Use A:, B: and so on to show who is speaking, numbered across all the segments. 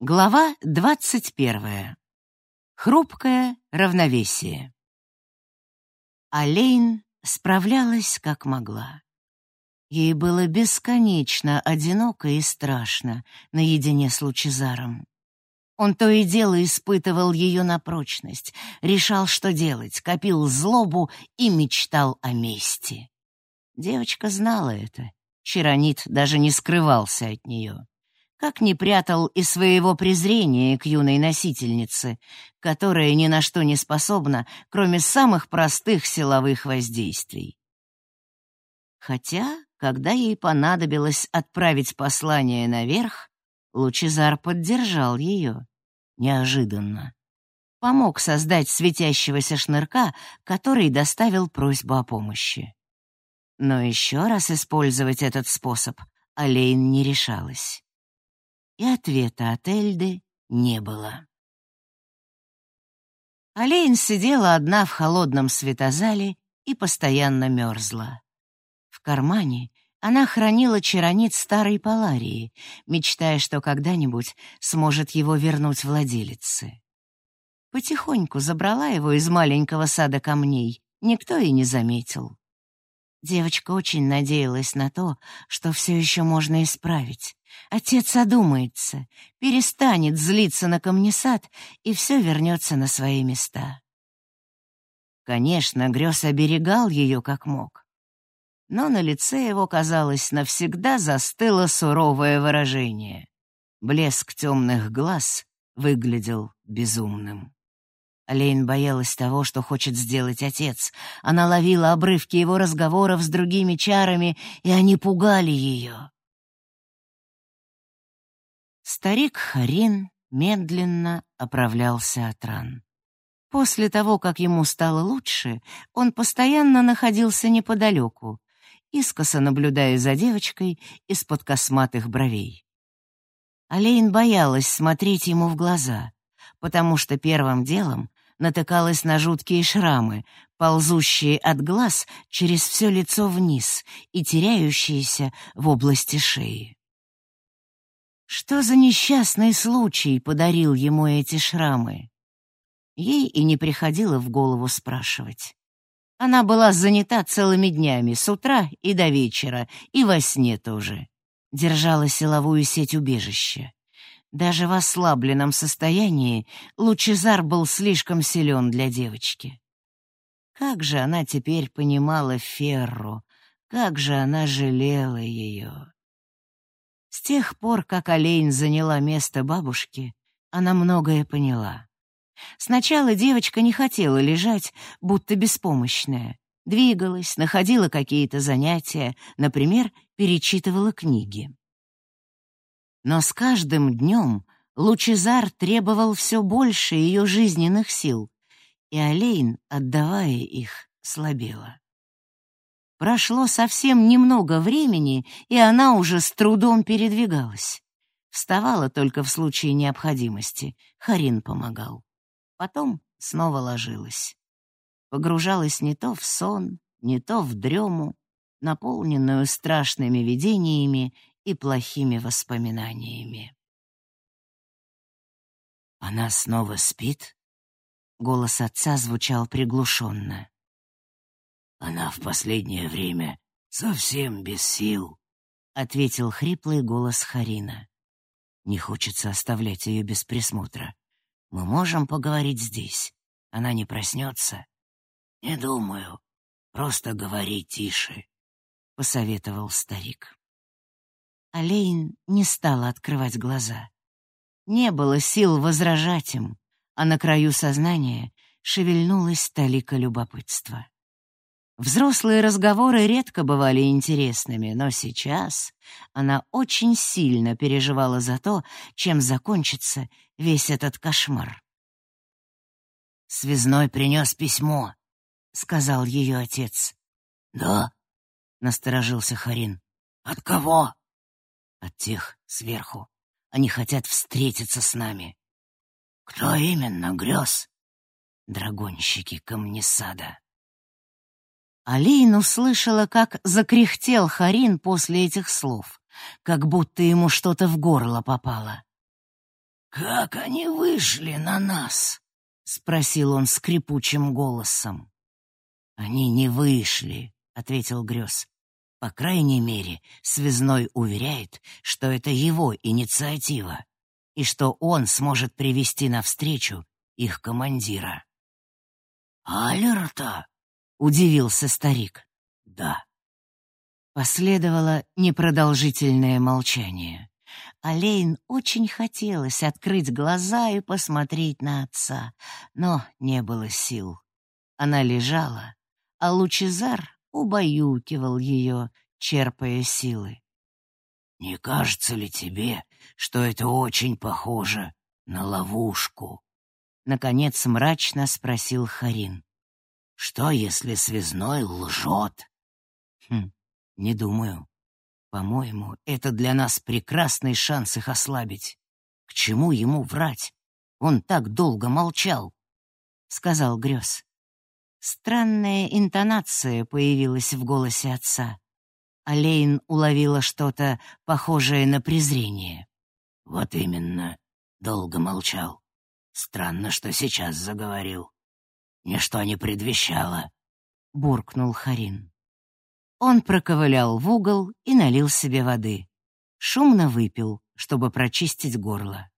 A: Глава двадцать первая. Хрупкое равновесие. Алейн справлялась как могла. Ей было бесконечно одиноко и страшно наедине с Лучезаром. Он то и дело испытывал ее на прочность, решал, что делать, копил злобу и мечтал о мести. Девочка знала это. Чаронит даже не скрывался от нее как не прятал и своего презрения к юной носительнице, которая ни на что не способна, кроме самых простых силовых воздействий. Хотя, когда ей понадобилось отправить послание наверх, Лучезар поддержал ее. Неожиданно. Помог создать светящегося шнырка, который доставил просьбу о помощи. Но еще раз использовать этот способ Алейн не решалась и ответа от Эльды не было. Олейн сидела одна в холодном светозале и постоянно мерзла. В кармане она хранила чаронит старой Паларии, мечтая, что когда-нибудь сможет его вернуть владелице. Потихоньку забрала его из маленького сада камней, никто и не заметил. Девочка очень надеялась на то, что все еще можно исправить. Отец одумается, перестанет злиться на камнесад, и все вернется на свои места. Конечно, Грёз оберегал ее как мог. Но на лице его, казалось, навсегда застыло суровое выражение. Блеск темных глаз выглядел безумным. Лейн боялась того, что хочет сделать отец. Она ловила обрывки его разговоров с другими чарами, и они пугали ее. Старик Харин медленно оправлялся от ран. После того, как ему стало лучше, он постоянно находился неподалеку, искоса наблюдая за девочкой из-под косматых бровей. Алейн боялась смотреть ему в глаза, потому что первым делом натыкалась на жуткие шрамы, ползущие от глаз через все лицо вниз и теряющиеся в области шеи. Что за несчастный случай подарил ему эти шрамы? Ей и не приходило в голову спрашивать. Она была занята целыми днями, с утра и до вечера, и во сне тоже. Держала силовую сеть убежища. Даже в ослабленном состоянии Лучезар был слишком силен для девочки. Как же она теперь понимала Ферру, как же она жалела ее. С тех пор, как Олень заняла место бабушки, она многое поняла. Сначала девочка не хотела лежать, будто беспомощная. Двигалась, находила какие-то занятия, например, перечитывала книги. Но с каждым днем Лучезар требовал все больше ее жизненных сил, и Олейн, отдавая их, слабела. Прошло совсем немного времени, и она уже с трудом передвигалась. Вставала только в случае необходимости, Харин помогал. Потом снова ложилась. Погружалась не то в сон, не то в дрему, наполненную страшными видениями и плохими воспоминаниями. «Она снова спит?» Голос отца звучал приглушенно. «Она в последнее время совсем без сил», — ответил хриплый голос Харина. «Не хочется оставлять ее без присмотра. Мы можем поговорить здесь. Она не проснется?» «Не думаю. Просто говори тише», — посоветовал старик. Алейн не стала открывать глаза. Не было сил возражать им, а на краю сознания шевельнулась талика любопытства. Взрослые разговоры редко бывали интересными, но сейчас она очень сильно переживала за то, чем закончится весь этот кошмар. «Связной принес письмо», — сказал ее отец. «Да?» — насторожился Харин. «От кого?» От тех сверху. Они хотят встретиться с нами. Кто именно, грез? Драгонщики камнесада. Алейн услышала, как закряхтел Харин после этих слов, как будто ему что-то в горло попало.
B: «Как они вышли на нас?»
A: — спросил он скрипучим голосом. «Они не вышли», — ответил Грёз. «По крайней мере, связной уверяет, что это его инициатива и что он сможет привести навстречу их командира».
B: «Алерта?»
A: — удивился старик.
B: «Да».
A: Последовало непродолжительное молчание. Алейн очень хотелось открыть глаза и посмотреть на отца, но не было сил. Она лежала, а Лучезар убаюкивал ее, черпая силы.
B: «Не кажется ли тебе, что это очень похоже на ловушку?»
A: Наконец мрачно спросил Харин.
B: «Что, если связной лжет?»
A: «Хм, не думаю. По-моему, это для нас прекрасный шанс их ослабить. К чему ему врать? Он так долго молчал», — сказал Грёз. Странная интонация появилась в голосе отца. Алейн уловила что-то похожее на презрение.
B: «Вот именно. Долго молчал. Странно, что сейчас заговорил. Ничто не предвещало», —
A: буркнул Харин. Он проковылял в угол и налил себе воды. Шумно выпил, чтобы прочистить горло.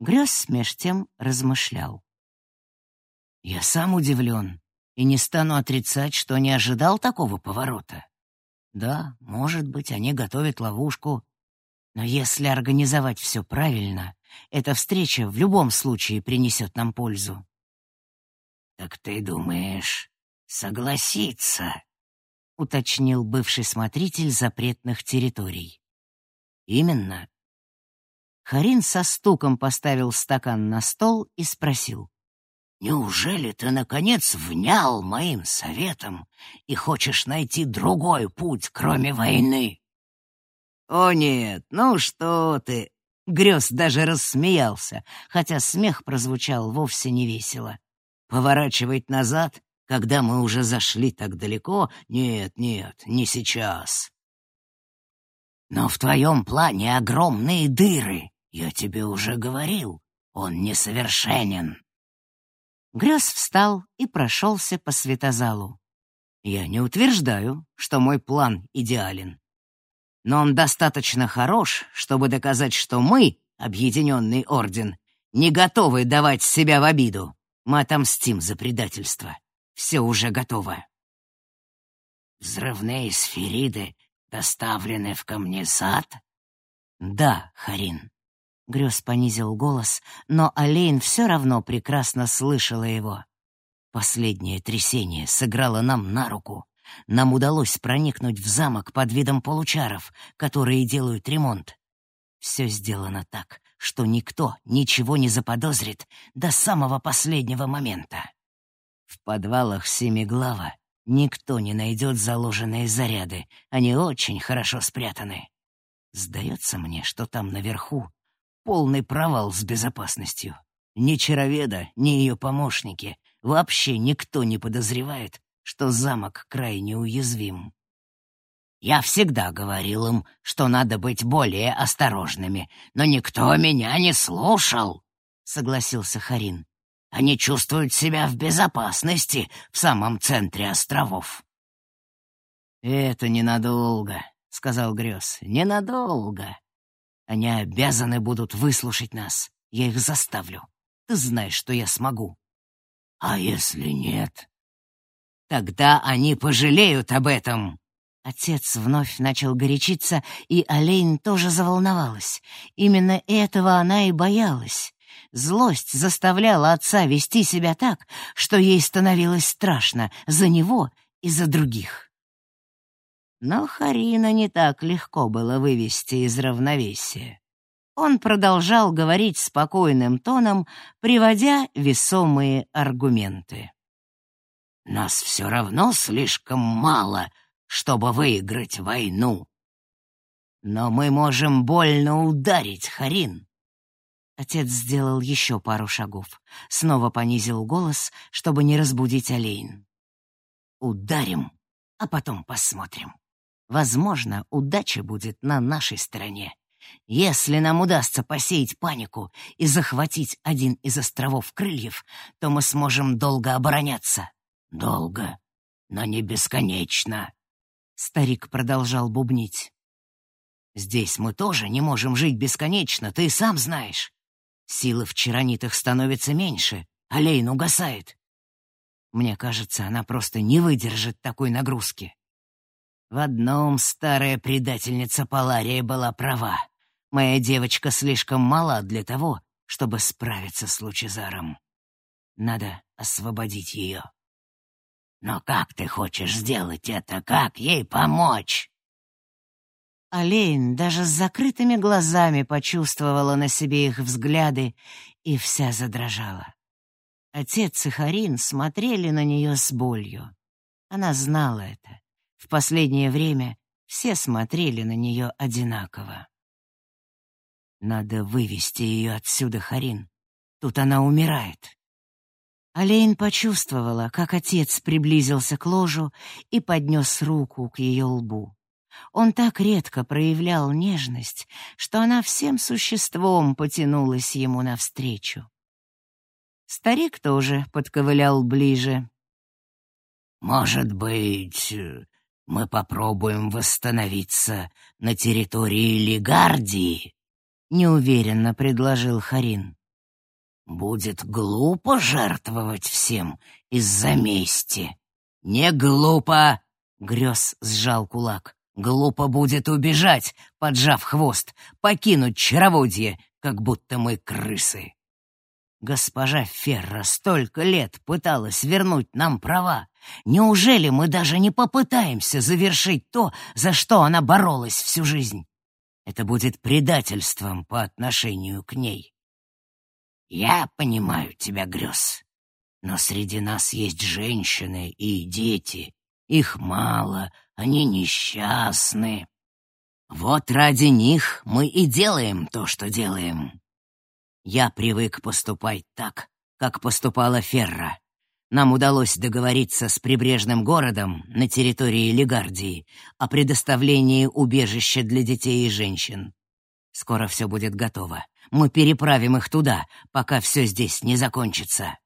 A: Грёз меж тем размышлял. «Я сам удивлен и не стану отрицать, что не ожидал такого поворота. Да, может быть, они готовят ловушку, но если организовать все правильно, эта встреча в любом случае принесет нам пользу.
B: «Так ты думаешь, согласиться?»
A: — уточнил бывший смотритель запретных территорий. «Именно». Харин со стуком поставил стакан на стол и спросил.
B: Неужели ты, наконец, внял моим советом и хочешь найти другой путь, кроме войны?
A: О нет, ну что ты! Грёз даже рассмеялся, хотя смех прозвучал вовсе не весело. Поворачивать назад, когда мы уже зашли так далеко? Нет, нет, не сейчас.
B: Но в твоем плане огромные дыры, я тебе уже говорил, он несовершенен.
A: Грёз встал и прошелся по светозалу. Я не утверждаю, что мой план идеален. Но он достаточно хорош, чтобы доказать, что мы, объединенный орден, не готовы давать себя в обиду. Мы отомстим за предательство. Все уже готово.
B: Взрывные сфериды доставлены в камнесад?
A: Да, Харин. Грёз понизил голос, но Олейн все равно прекрасно слышала его. Последнее трясение сыграло нам на руку. Нам удалось проникнуть в замок под видом получаров, которые делают ремонт. Все сделано так, что никто ничего не заподозрит до самого последнего момента. В подвалах Семиглава никто не найдет заложенные заряды, они очень хорошо спрятаны. Сдается мне, что там наверху Полный провал с безопасностью. Ни Чароведа, ни ее помощники, вообще никто не подозревает, что замок крайне уязвим. Я всегда говорил им, что надо быть более осторожными, но никто меня не слушал, — согласился Харин. Они чувствуют себя в безопасности в самом центре островов. «Это ненадолго», — сказал Грёз, — «ненадолго. Они обязаны будут выслушать нас. Я их заставлю. Ты знаешь, что я смогу.
B: А если нет?
A: Тогда они пожалеют об этом. Отец вновь начал горячиться, и Олейн тоже заволновалась. Именно этого она и боялась. Злость заставляла отца вести себя так, что ей становилось страшно за него и за других. Но Харина не так легко было вывести из равновесия. Он продолжал говорить спокойным тоном, приводя весомые аргументы.
B: «Нас все равно слишком мало, чтобы выиграть войну.
A: Но мы можем больно ударить, Харин». Отец сделал еще пару шагов, снова понизил голос, чтобы не разбудить Олейн. «Ударим, а потом посмотрим». Возможно, удача будет на нашей стороне.
B: Если нам удастся посеять панику и захватить один из островов крыльев, то мы сможем долго обороняться. Долго, но не бесконечно. Старик продолжал бубнить. Здесь мы тоже не можем жить бесконечно, ты сам знаешь. Силы в чаронитах становится меньше, а Лейн угасает. Мне кажется, она просто не выдержит такой нагрузки. В одном старая предательница Палария была права. Моя девочка слишком мала для того, чтобы справиться с Лучезаром. Надо освободить ее. Но как ты хочешь сделать это? Как ей помочь?
A: Олейн даже с закрытыми глазами почувствовала на себе их взгляды и вся задрожала. Отец и Харин смотрели на нее с болью. Она знала это. В последнее время все смотрели на нее одинаково. Надо вывести ее отсюда, Харин. Тут она умирает. Алейн почувствовала, как отец приблизился к ложу и поднес руку к ее лбу. Он так редко проявлял нежность, что она всем существом потянулась ему навстречу. Старик тоже подковылял ближе.
B: «Может быть, мы попробуем восстановиться на территории Лигардии?» — неуверенно предложил Харин. «Будет глупо жертвовать всем из-за мести». «Не глупо!» — Грёз сжал кулак. «Глупо будет убежать, поджав хвост, покинуть чароводье, как будто мы крысы». Госпожа Ферра столько лет пыталась вернуть нам права. Неужели мы даже не попытаемся завершить то, за что она боролась всю жизнь? Это будет предательством по отношению к ней. Я понимаю тебя, Грёз, но среди нас есть женщины и дети. Их мало, они несчастны. Вот ради них мы и делаем то, что делаем. Я привык поступать так, как поступала Ферра. Нам удалось договориться с прибрежным городом на территории Легардии о предоставлении убежища для детей и женщин. Скоро все будет готово. Мы переправим их туда, пока все здесь не закончится.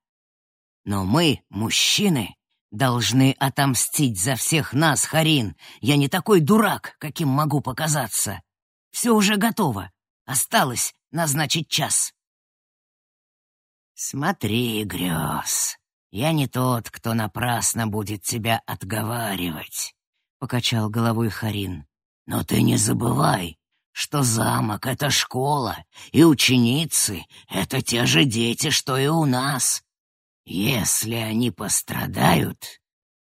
B: Но мы, мужчины, должны отомстить за всех нас, Харин. Я не такой дурак, каким могу показаться. Все уже готово. Осталось назначить час. Смотри, грез, я не тот, кто напрасно будет тебя отговаривать, покачал головой Харин. Но ты не забывай, что замок — это школа, и ученицы — это те же дети, что и у нас. Если они пострадают,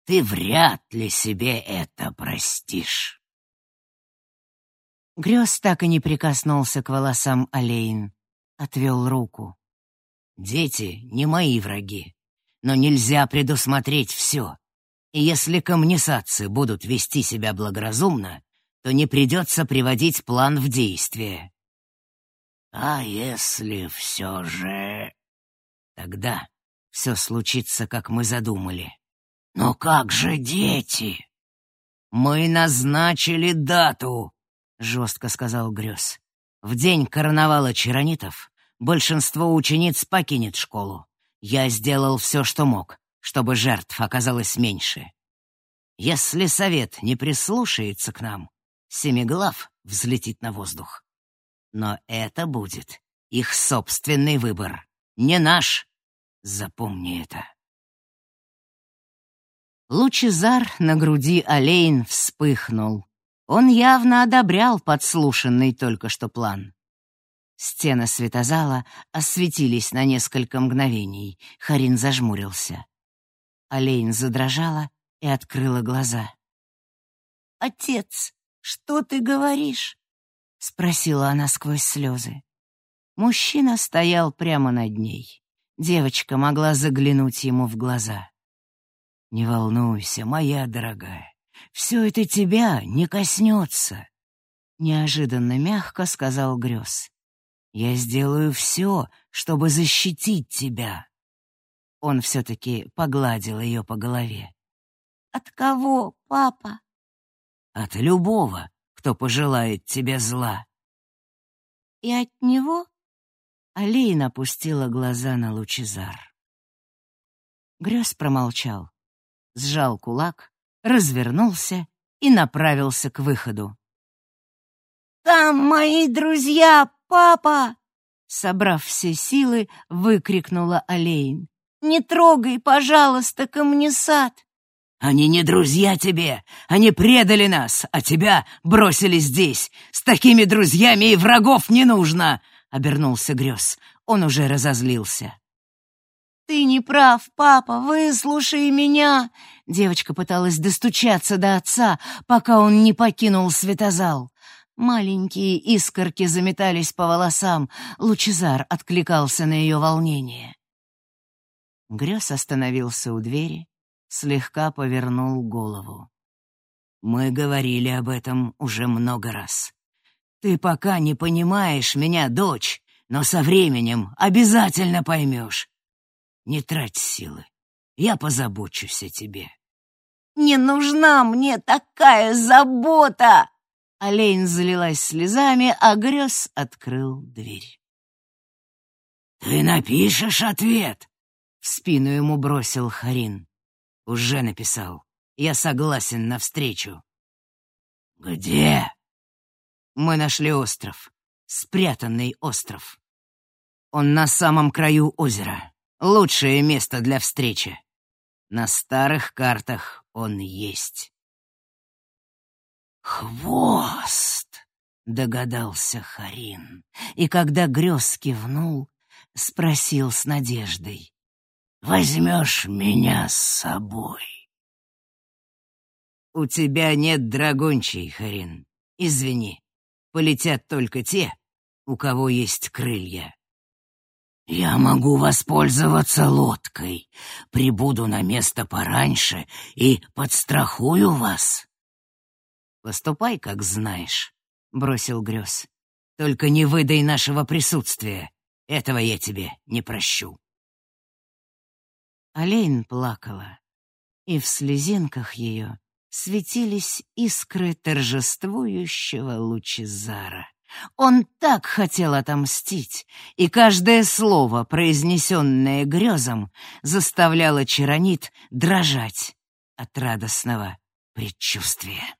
B: ты вряд ли себе это простишь.
A: Грёз так и не прикоснулся к волосам Алейн, отвел руку.
B: Дети не мои враги, но нельзя предусмотреть все. И если коммунисации будут вести себя благоразумно, то не придется приводить план в действие. А если все же... Тогда все случится, как мы задумали. Но как же дети? Мы назначили дату, — жестко сказал Грёз. В день карнавала чаронитов большинство учениц покинет школу. Я сделал все, что мог, чтобы жертв оказалось меньше. Если совет не прислушается к нам, Семиглав взлетит на воздух. Но это будет их собственный выбор, не наш. Запомни это.
A: Лучезар на груди Олейн вспыхнул. Он явно одобрял подслушанный только что план. Стены светозала осветились на несколько мгновений. Харин зажмурился. Олейн задрожала и открыла глаза. «Отец, что ты говоришь?» — спросила она сквозь слезы. Мужчина стоял прямо над ней. Девочка могла заглянуть ему в глаза. «Не волнуйся, моя дорогая, все это тебя не коснется», — неожиданно мягко сказал Грёз. Я сделаю все, чтобы защитить тебя. Он все-таки погладил ее по голове. От кого, папа? От любого, кто пожелает тебе зла. и от него Алейн опустила глаза на лучезар. Грёз промолчал, сжал кулак, развернулся и направился к выходу. «Там мои друзья, папа!» Собрав все силы, выкрикнула Алейн. «Не трогай, пожалуйста, камнесад!»
B: «Они не друзья тебе! Они предали нас, а тебя бросили здесь! С такими друзьями и врагов не нужно!» — обернулся Грёз. Он уже разозлился.
A: «Ты не прав, папа, выслушай меня!» Девочка пыталась достучаться до отца, пока он не покинул светозал. Маленькие искорки заметались по волосам, Лучезар откликался на ее волнение. Грёз остановился у двери, слегка повернул голову. «Мы говорили об этом уже много раз. Ты пока не понимаешь меня, дочь, но со временем обязательно поймешь. Не трать силы. Я позабочусь о тебе. Не нужна мне такая забота! Олень залилась слезами, а грез открыл дверь.
B: Ты напишешь ответ?
A: В спину ему бросил Харин. Уже написал. Я согласен на встречу.
B: Где?
A: Мы нашли остров. Спрятанный остров. Он на самом краю озера. Лучшее место для встречи. На старых картах он есть.
B: «Хвост!» — догадался Харин. И когда грез кивнул, спросил с надеждой. «Возьмешь меня с собой?»
A: «У тебя нет драгончей, Харин. Извини, полетят только те, у кого есть крылья».
B: «Я могу воспользоваться лодкой. Прибуду на место пораньше и подстрахую вас».
A: «Поступай, как знаешь», — бросил Грёз. «Только не выдай нашего присутствия. Этого я тебе не прощу». Олень плакала, и в слезинках ее светились искры торжествующего лучезара. Он так хотел отомстить, и каждое слово, произнесенное грезом, заставляло Чаронит дрожать от радостного предчувствия.